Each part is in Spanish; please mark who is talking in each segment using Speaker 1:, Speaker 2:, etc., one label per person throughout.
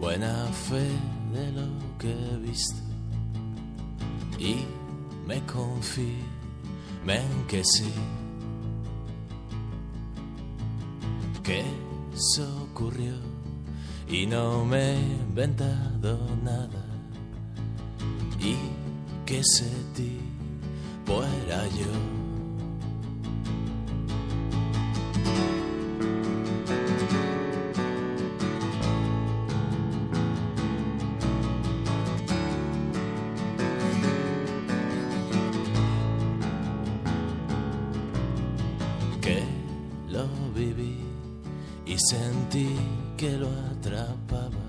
Speaker 1: buena fe de lo que he visto. Y me confirmen que sí, que eso ocurrió y no me he inventado nada. Y que ese tipo era yo. Sentí que lo atrapaba.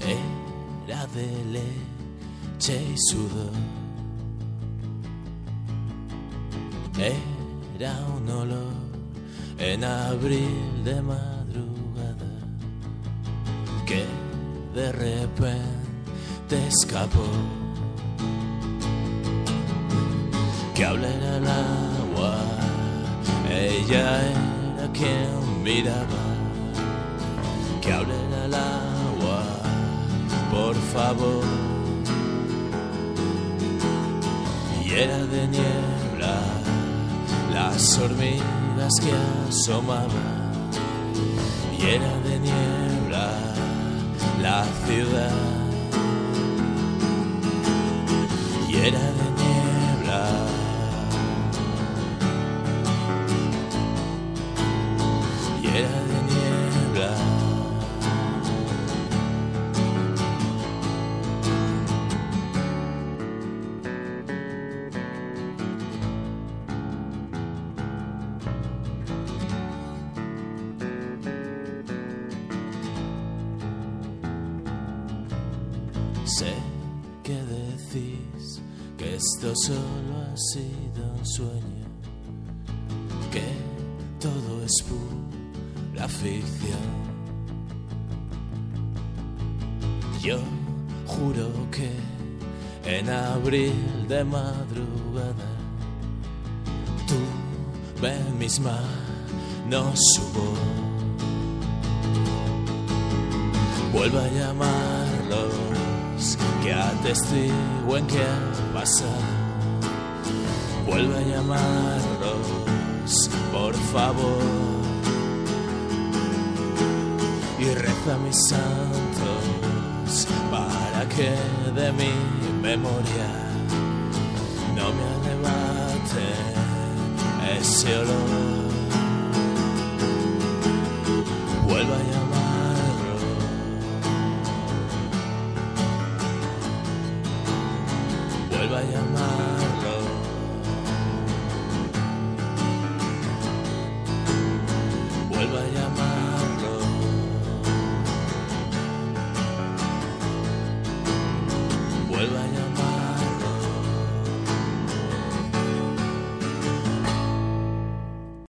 Speaker 1: Era de leche y sudor. Era un olor en abril de madrugada que de repente escapó. que hablara el agua. Ella era quien miraba. Que hablara el agua, por favor. Y era de niebla las hormigas que asomaban. Y era de niebla la ciudad. Y era de era de niebla. Sé que decís que esto solo ha sido un sueño, que todo es ficción. Yo juro que en abril de madrugada tuve en mis manos su voz. Vuelvo a llamarlos, que atestiguen que ha pasado. Vuelvo a llamarlos, por favor. A mis santos para que de mi memoria no me arrebate ese olor.